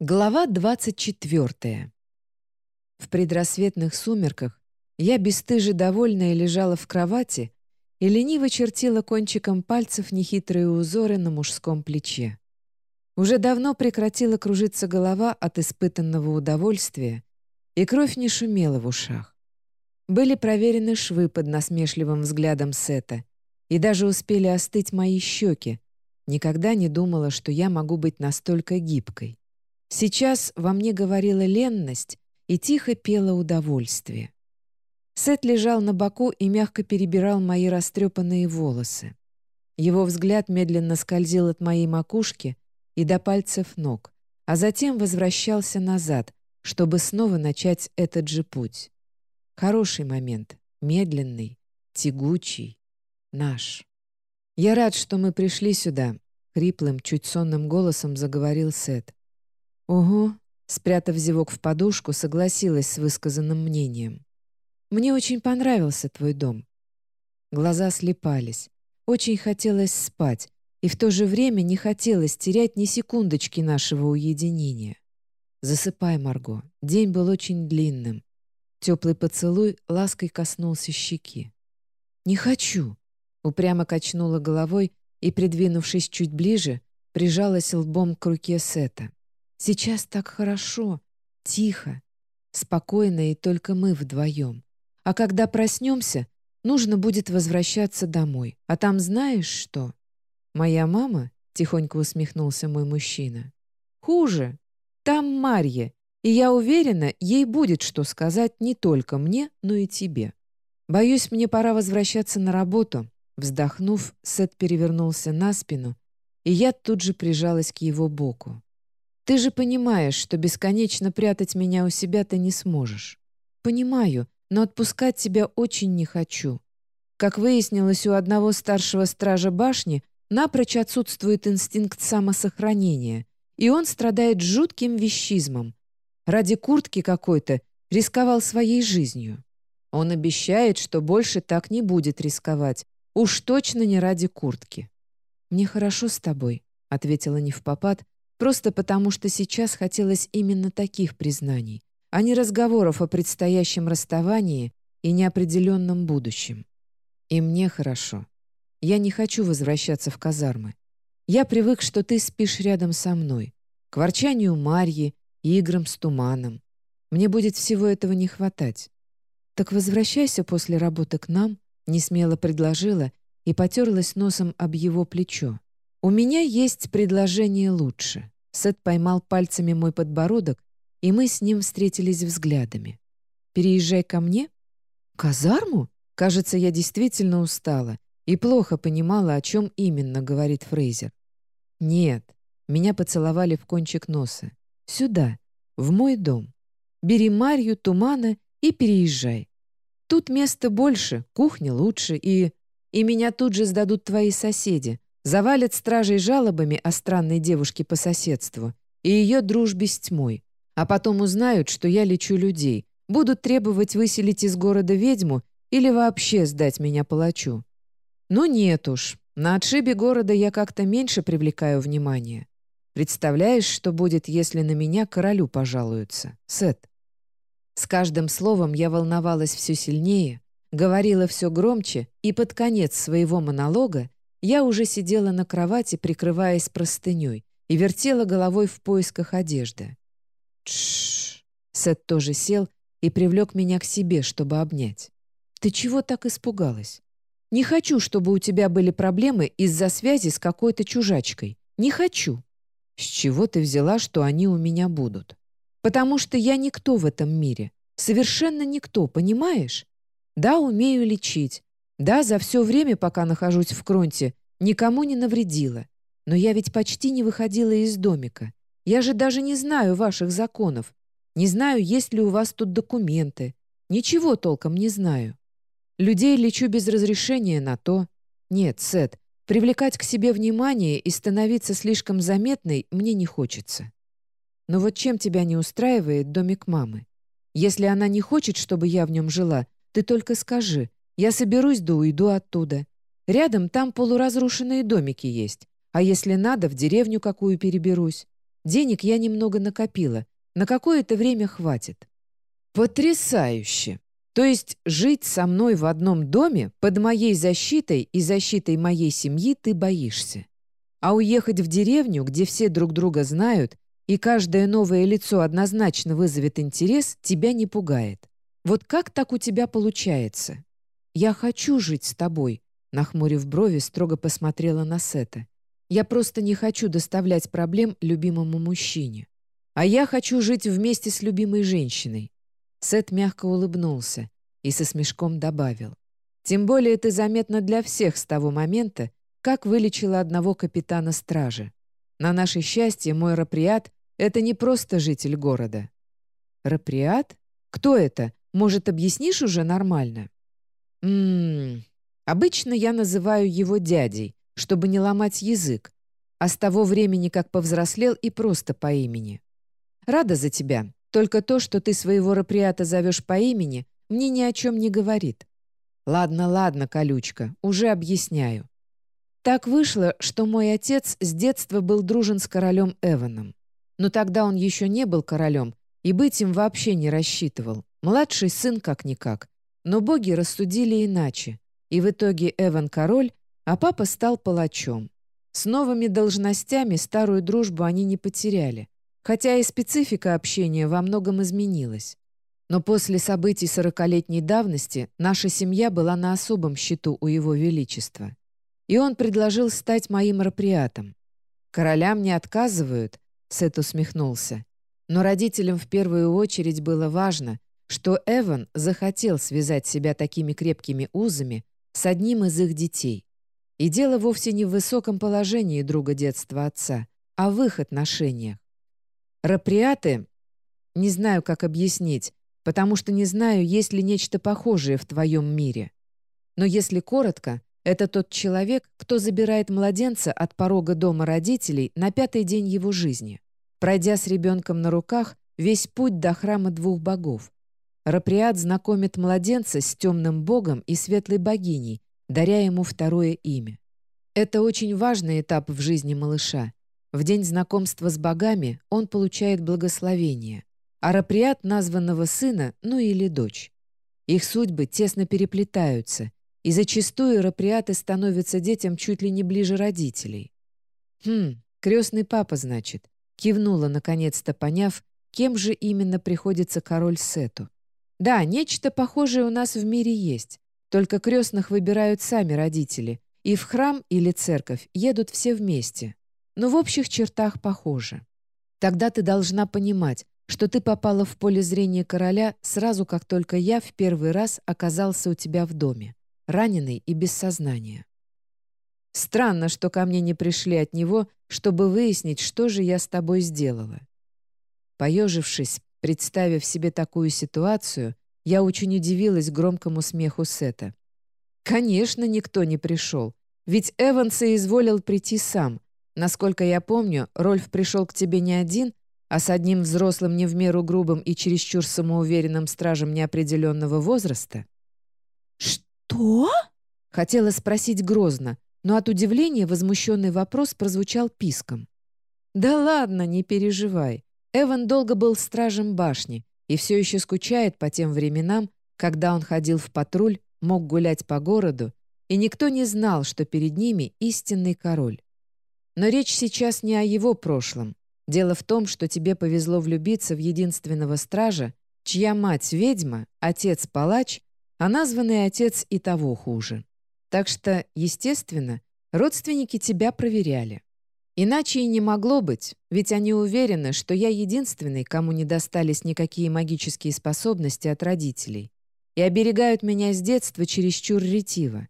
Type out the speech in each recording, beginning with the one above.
Глава 24. В предрассветных сумерках я бесстыже довольная лежала в кровати и лениво чертила кончиком пальцев нехитрые узоры на мужском плече. Уже давно прекратила кружиться голова от испытанного удовольствия, и кровь не шумела в ушах. Были проверены швы под насмешливым взглядом Сета, и даже успели остыть мои щеки. Никогда не думала, что я могу быть настолько гибкой. Сейчас во мне говорила ленность и тихо пела удовольствие. Сет лежал на боку и мягко перебирал мои растрепанные волосы. Его взгляд медленно скользил от моей макушки и до пальцев ног, а затем возвращался назад, чтобы снова начать этот же путь. Хороший момент, медленный, тягучий, наш. «Я рад, что мы пришли сюда», — хриплым, чуть сонным голосом заговорил Сет. «Угу», — спрятав зевок в подушку, согласилась с высказанным мнением. «Мне очень понравился твой дом». Глаза слепались. Очень хотелось спать, и в то же время не хотелось терять ни секундочки нашего уединения. «Засыпай, Марго. День был очень длинным». Теплый поцелуй лаской коснулся щеки. «Не хочу!» Упрямо качнула головой и, придвинувшись чуть ближе, прижалась лбом к руке Сета. Сейчас так хорошо, тихо, спокойно и только мы вдвоем. А когда проснемся, нужно будет возвращаться домой. А там знаешь что? Моя мама, тихонько усмехнулся мой мужчина. Хуже. Там Марья, и я уверена, ей будет что сказать не только мне, но и тебе. Боюсь, мне пора возвращаться на работу. Вздохнув, Сет перевернулся на спину, и я тут же прижалась к его боку. Ты же понимаешь, что бесконечно прятать меня у себя ты не сможешь. Понимаю, но отпускать тебя очень не хочу. Как выяснилось, у одного старшего стража башни напрочь отсутствует инстинкт самосохранения, и он страдает жутким вещизмом. Ради куртки какой-то рисковал своей жизнью. Он обещает, что больше так не будет рисковать, уж точно не ради куртки. «Мне хорошо с тобой», — ответила невпопад, Просто потому, что сейчас хотелось именно таких признаний, а не разговоров о предстоящем расставании и неопределенном будущем. И мне хорошо. Я не хочу возвращаться в казармы. Я привык, что ты спишь рядом со мной, к ворчанию Марьи играм с туманом. Мне будет всего этого не хватать. Так возвращайся после работы к нам, несмело предложила и потерлась носом об его плечо. «У меня есть предложение лучше». Сет поймал пальцами мой подбородок, и мы с ним встретились взглядами. «Переезжай ко мне?» «Казарму?» Кажется, я действительно устала и плохо понимала, о чем именно говорит Фрейзер. «Нет». Меня поцеловали в кончик носа. «Сюда, в мой дом. Бери Марью, Тумана и переезжай. Тут места больше, кухня лучше, и... И меня тут же сдадут твои соседи, Завалят стражей жалобами о странной девушке по соседству и ее дружбе с тьмой. А потом узнают, что я лечу людей, будут требовать выселить из города ведьму или вообще сдать меня палачу. Ну нет уж, на отшибе города я как-то меньше привлекаю внимания. Представляешь, что будет, если на меня королю пожалуются? Сет. С каждым словом я волновалась все сильнее, говорила все громче и под конец своего монолога я уже сидела на кровати, прикрываясь простыней, и вертела головой в поисках одежды. Тш. Сет тоже сел и привлек меня к себе, чтобы обнять. «Ты чего так испугалась? Не хочу, чтобы у тебя были проблемы из-за связи с какой-то чужачкой. Не хочу». «С чего ты взяла, что они у меня будут?» «Потому что я никто в этом мире. Совершенно никто, понимаешь? Да, умею лечить, да, за все время, пока нахожусь в Кронте, никому не навредила. Но я ведь почти не выходила из домика. Я же даже не знаю ваших законов. Не знаю, есть ли у вас тут документы. Ничего толком не знаю. Людей лечу без разрешения на то. Нет, Сет, привлекать к себе внимание и становиться слишком заметной мне не хочется. Но вот чем тебя не устраивает домик мамы? Если она не хочет, чтобы я в нем жила, ты только скажи, я соберусь да уйду оттуда. Рядом там полуразрушенные домики есть. А если надо, в деревню какую переберусь. Денег я немного накопила. На какое-то время хватит». «Потрясающе! То есть жить со мной в одном доме, под моей защитой и защитой моей семьи ты боишься. А уехать в деревню, где все друг друга знают, и каждое новое лицо однозначно вызовет интерес, тебя не пугает. Вот как так у тебя получается? Я хочу жить с тобой, нахмурив брови, строго посмотрела на Сета. Я просто не хочу доставлять проблем любимому мужчине. А я хочу жить вместе с любимой женщиной. Сет мягко улыбнулся и со смешком добавил. Тем более это заметно для всех с того момента, как вылечила одного капитана стражи. На наше счастье, мой раприат это не просто житель города. Раприат? Кто это? Может, объяснишь уже нормально? Ммм, обычно я называю его дядей, чтобы не ломать язык, а с того времени, как повзрослел, и просто по имени. Рада за тебя, только то, что ты своего раприата зовешь по имени, мне ни о чем не говорит. Ладно, ладно, колючка, уже объясняю. Так вышло, что мой отец с детства был дружен с королем Эваном. Но тогда он еще не был королем и быть им вообще не рассчитывал. Младший сын как-никак. Но боги рассудили иначе. И в итоге Эван король, а папа стал палачом. С новыми должностями старую дружбу они не потеряли. Хотя и специфика общения во многом изменилась. Но после событий сорокалетней давности наша семья была на особом счету у его величества. И он предложил стать моим раприатом. Королям не отказывают, Сет усмехнулся. Но родителям в первую очередь было важно, что Эван захотел связать себя такими крепкими узами с одним из их детей. И дело вовсе не в высоком положении друга детства отца, а в их отношениях. Раприаты, не знаю, как объяснить, потому что не знаю, есть ли нечто похожее в твоем мире. Но если коротко, это тот человек, кто забирает младенца от порога дома родителей на пятый день его жизни, пройдя с ребенком на руках весь путь до храма двух богов. Раприат знакомит младенца с темным богом и светлой богиней, даря ему второе имя. Это очень важный этап в жизни малыша. В день знакомства с богами он получает благословение, а раприат названного сына, ну или дочь. Их судьбы тесно переплетаются, и зачастую раприаты становятся детям чуть ли не ближе родителей. «Хм, крестный папа, значит», — кивнула, наконец-то поняв, кем же именно приходится король Сету. «Да, нечто похожее у нас в мире есть, только крестных выбирают сами родители, и в храм или церковь едут все вместе, но в общих чертах похоже. Тогда ты должна понимать, что ты попала в поле зрения короля сразу, как только я в первый раз оказался у тебя в доме раненый и без сознания. Странно, что ко мне не пришли от него, чтобы выяснить, что же я с тобой сделала. Поежившись, представив себе такую ситуацию, я очень удивилась громкому смеху Сета. Конечно, никто не пришел, ведь Эванс и изволил прийти сам. Насколько я помню, Рольф пришел к тебе не один, а с одним взрослым не в меру грубым и чересчур самоуверенным стражем неопределенного возраста. «Что?» «Что?» — хотела спросить грозно, но от удивления возмущенный вопрос прозвучал писком. «Да ладно, не переживай. Эван долго был стражем башни и все еще скучает по тем временам, когда он ходил в патруль, мог гулять по городу, и никто не знал, что перед ними истинный король. Но речь сейчас не о его прошлом. Дело в том, что тебе повезло влюбиться в единственного стража, чья мать ведьма, отец палач, а названный отец и того хуже. Так что, естественно, родственники тебя проверяли. Иначе и не могло быть, ведь они уверены, что я единственный, кому не достались никакие магические способности от родителей, и оберегают меня с детства чересчур ретиво.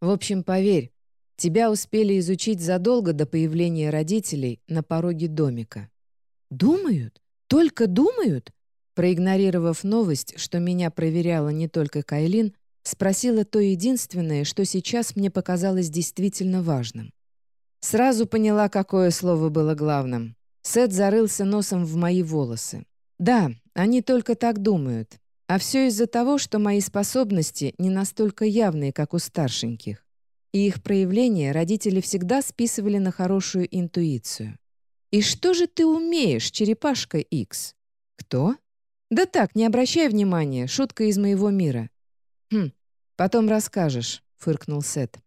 В общем, поверь, тебя успели изучить задолго до появления родителей на пороге домика. «Думают? Только думают?» Проигнорировав новость, что меня проверяла не только Кайлин, спросила то единственное, что сейчас мне показалось действительно важным. Сразу поняла, какое слово было главным. Сет зарылся носом в мои волосы. Да, они только так думают. А все из-за того, что мои способности не настолько явные, как у старшеньких. И их проявления родители всегда списывали на хорошую интуицию. «И что же ты умеешь, черепашка Икс?» «Кто?» «Да так, не обращай внимания, шутка из моего мира». «Хм, потом расскажешь», — фыркнул Сет.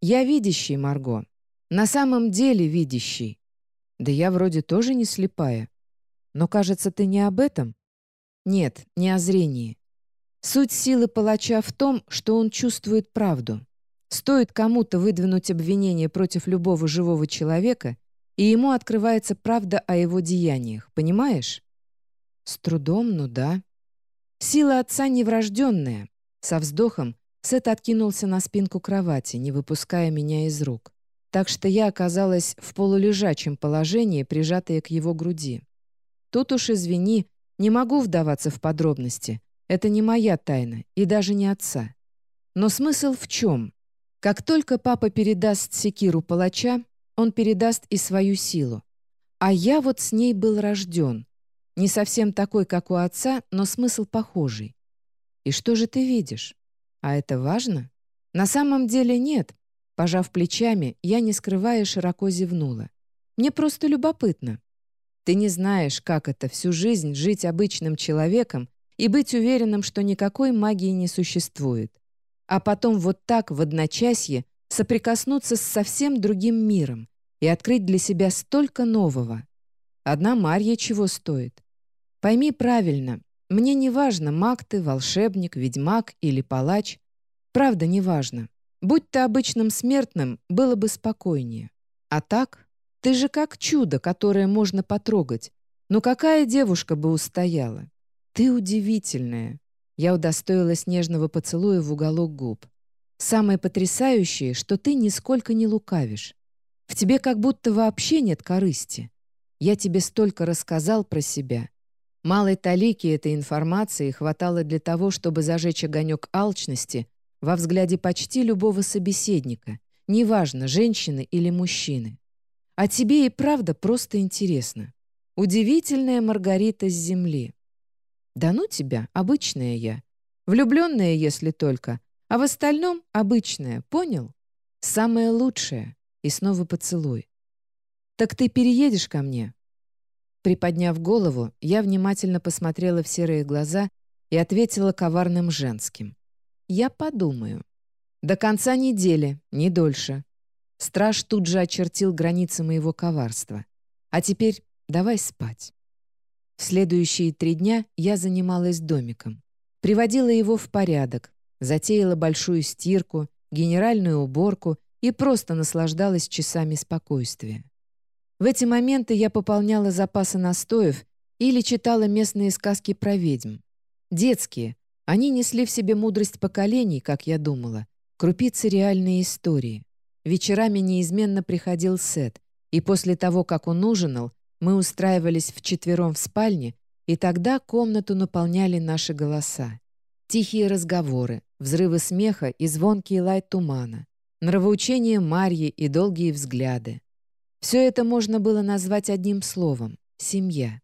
«Я видящий, Марго. На самом деле видящий. Да я вроде тоже не слепая. Но, кажется, ты не об этом?» «Нет, не о зрении. Суть силы палача в том, что он чувствует правду. Стоит кому-то выдвинуть обвинение против любого живого человека, и ему открывается правда о его деяниях, понимаешь? С трудом, ну да. Сила отца неврожденная. Со вздохом Сет откинулся на спинку кровати, не выпуская меня из рук. Так что я оказалась в полулежачем положении, прижатая к его груди. Тут уж извини, не могу вдаваться в подробности. Это не моя тайна и даже не отца. Но смысл в чем? Как только папа передаст секиру палача, он передаст и свою силу. А я вот с ней был рожден. Не совсем такой, как у отца, но смысл похожий. И что же ты видишь? А это важно? На самом деле нет. Пожав плечами, я, не скрывая, широко зевнула. Мне просто любопытно. Ты не знаешь, как это всю жизнь жить обычным человеком и быть уверенным, что никакой магии не существует. А потом вот так, в одночасье, соприкоснуться с совсем другим миром и открыть для себя столько нового. Одна Марья чего стоит? Пойми правильно, мне не важно, маг ты, волшебник, ведьмак или палач. Правда, не важно. Будь ты обычным смертным, было бы спокойнее. А так, ты же как чудо, которое можно потрогать. Ну какая девушка бы устояла? Ты удивительная. Я удостоилась нежного поцелуя в уголок губ. Самое потрясающее, что ты нисколько не лукавишь. В тебе как будто вообще нет корысти. Я тебе столько рассказал про себя, Малой талики этой информации хватало для того, чтобы зажечь огонек алчности во взгляде почти любого собеседника, неважно, женщины или мужчины. А тебе и правда просто интересно. Удивительная Маргарита с земли. Да ну тебя, обычная я. Влюбленная, если только. А в остальном обычная, понял? Самое лучшее. И снова поцелуй. Так ты переедешь ко мне? Приподняв голову, я внимательно посмотрела в серые глаза и ответила коварным женским. «Я подумаю. До конца недели, не дольше». Страж тут же очертил границы моего коварства. «А теперь давай спать». В следующие три дня я занималась домиком. Приводила его в порядок, затеяла большую стирку, генеральную уборку и просто наслаждалась часами спокойствия. В эти моменты я пополняла запасы настоев или читала местные сказки про ведьм. Детские. Они несли в себе мудрость поколений, как я думала, крупицы реальной истории. Вечерами неизменно приходил Сет, и после того, как он ужинал, мы устраивались вчетвером в спальне, и тогда комнату наполняли наши голоса. Тихие разговоры, взрывы смеха и звонкий лай тумана, нравоучение Марьи и долгие взгляды. Все это можно было назвать одним словом — семья.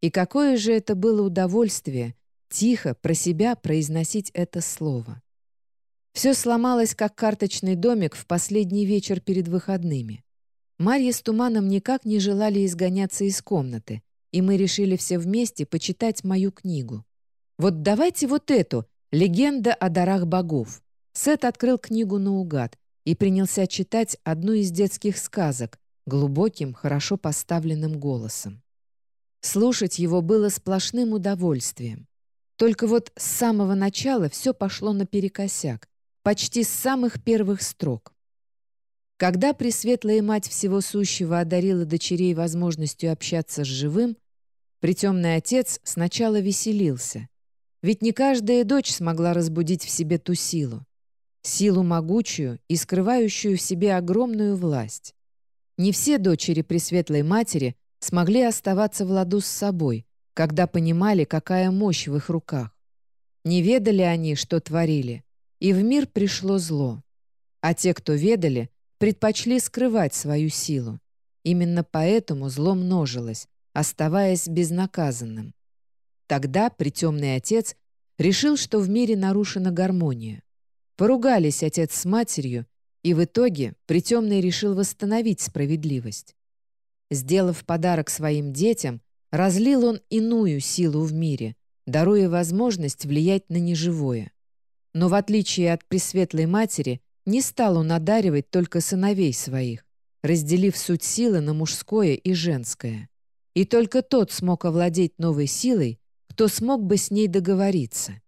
И какое же это было удовольствие тихо про себя произносить это слово. Все сломалось, как карточный домик в последний вечер перед выходными. Марья с Туманом никак не желали изгоняться из комнаты, и мы решили все вместе почитать мою книгу. Вот давайте вот эту «Легенда о дарах богов». Сет открыл книгу наугад и принялся читать одну из детских сказок, глубоким, хорошо поставленным голосом. Слушать его было сплошным удовольствием. Только вот с самого начала все пошло наперекосяк, почти с самых первых строк. Когда Пресветлая Мать Всего Сущего одарила дочерей возможностью общаться с живым, притемный отец сначала веселился. Ведь не каждая дочь смогла разбудить в себе ту силу. Силу могучую и скрывающую в себе огромную власть. Не все дочери Пресветлой Матери смогли оставаться в ладу с собой, когда понимали, какая мощь в их руках. Не ведали они, что творили, и в мир пришло зло. А те, кто ведали, предпочли скрывать свою силу. Именно поэтому зло множилось, оставаясь безнаказанным. Тогда притемный отец решил, что в мире нарушена гармония. Поругались отец с матерью, и в итоге Притемный решил восстановить справедливость. Сделав подарок своим детям, разлил он иную силу в мире, даруя возможность влиять на неживое. Но в отличие от Пресветлой Матери, не стал он одаривать только сыновей своих, разделив суть силы на мужское и женское. И только тот смог овладеть новой силой, кто смог бы с ней договориться.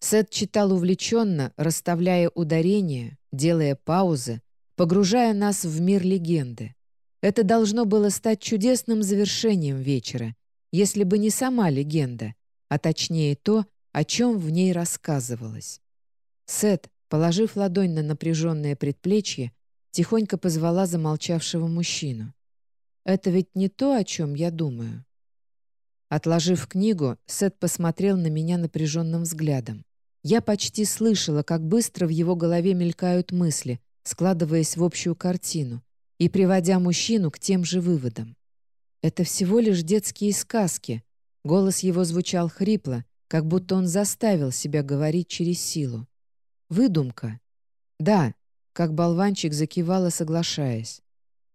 Сет читал увлеченно, расставляя ударения, делая паузы, погружая нас в мир легенды. Это должно было стать чудесным завершением вечера, если бы не сама легенда, а точнее то, о чем в ней рассказывалось. Сет, положив ладонь на напряженное предплечье, тихонько позвала замолчавшего мужчину. «Это ведь не то, о чем я думаю». Отложив книгу, Сет посмотрел на меня напряженным взглядом. Я почти слышала, как быстро в его голове мелькают мысли, складываясь в общую картину, и приводя мужчину к тем же выводам. «Это всего лишь детские сказки». Голос его звучал хрипло, как будто он заставил себя говорить через силу. «Выдумка». «Да», — как болванчик закивала, соглашаясь.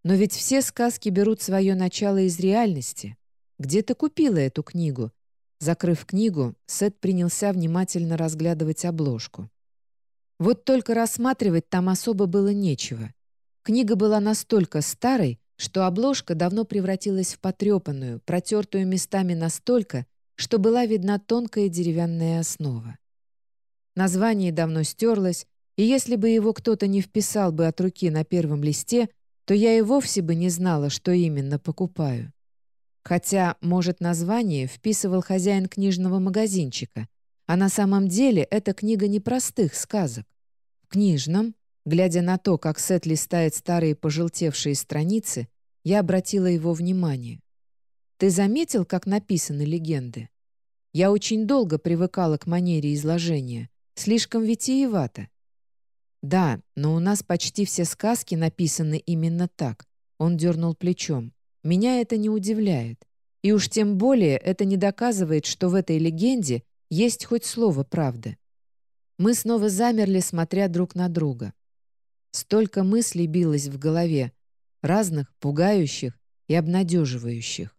«Но ведь все сказки берут свое начало из реальности. Где ты купила эту книгу?» Закрыв книгу, Сет принялся внимательно разглядывать обложку. Вот только рассматривать там особо было нечего. Книга была настолько старой, что обложка давно превратилась в потрепанную, протертую местами настолько, что была видна тонкая деревянная основа. Название давно стерлось, и если бы его кто-то не вписал бы от руки на первом листе, то я и вовсе бы не знала, что именно покупаю. Хотя, может, название вписывал хозяин книжного магазинчика, а на самом деле это книга непростых сказок. В книжном Глядя на то, как Сет листает старые пожелтевшие страницы, я обратила его внимание. «Ты заметил, как написаны легенды? Я очень долго привыкала к манере изложения. Слишком витиевато». «Да, но у нас почти все сказки написаны именно так», — он дернул плечом. «Меня это не удивляет. И уж тем более это не доказывает, что в этой легенде есть хоть слово правды». Мы снова замерли, смотря друг на друга. Столько мыслей билось в голове, разных, пугающих и обнадеживающих.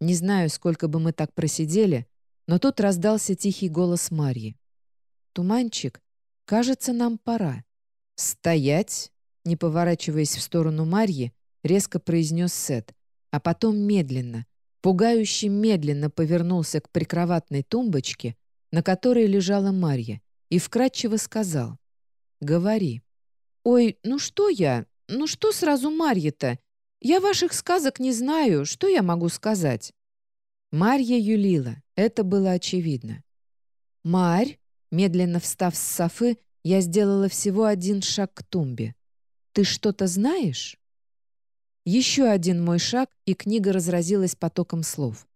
Не знаю, сколько бы мы так просидели, но тут раздался тихий голос Марьи. «Туманчик, кажется, нам пора». «Стоять!» Не поворачиваясь в сторону Марьи, резко произнес Сет, а потом медленно, пугающе медленно повернулся к прикроватной тумбочке, на которой лежала Марья, и вкратчиво сказал «Говори». «Ой, ну что я? Ну что сразу Марья-то? Я ваших сказок не знаю, что я могу сказать?» Марья юлила, это было очевидно. «Марь!» Медленно встав с софы, я сделала всего один шаг к тумбе. «Ты что-то знаешь?» Еще один мой шаг, и книга разразилась потоком слов.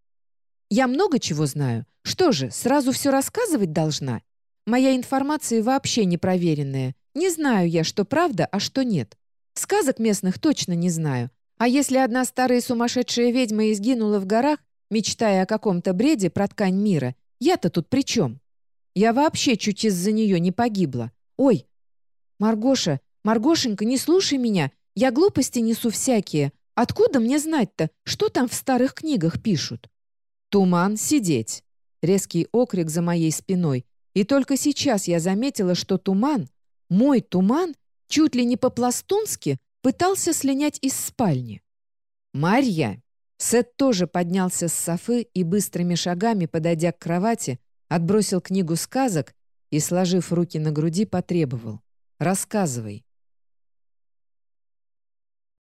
«Я много чего знаю. Что же, сразу все рассказывать должна? Моя информация вообще непроверенная. Не знаю я, что правда, а что нет. Сказок местных точно не знаю. А если одна старая сумасшедшая ведьма изгинула в горах, мечтая о каком-то бреде про ткань мира, я-то тут при чем? Я вообще чуть из-за нее не погибла. Ой! Маргоша, Маргошенька, не слушай меня. Я глупости несу всякие. Откуда мне знать-то, что там в старых книгах пишут? Туман сидеть. Резкий окрик за моей спиной. И только сейчас я заметила, что туман мой туман чуть ли не по-пластунски пытался слинять из спальни. «Марья!» Сет тоже поднялся с софы и быстрыми шагами, подойдя к кровати, отбросил книгу сказок и, сложив руки на груди, потребовал. «Рассказывай».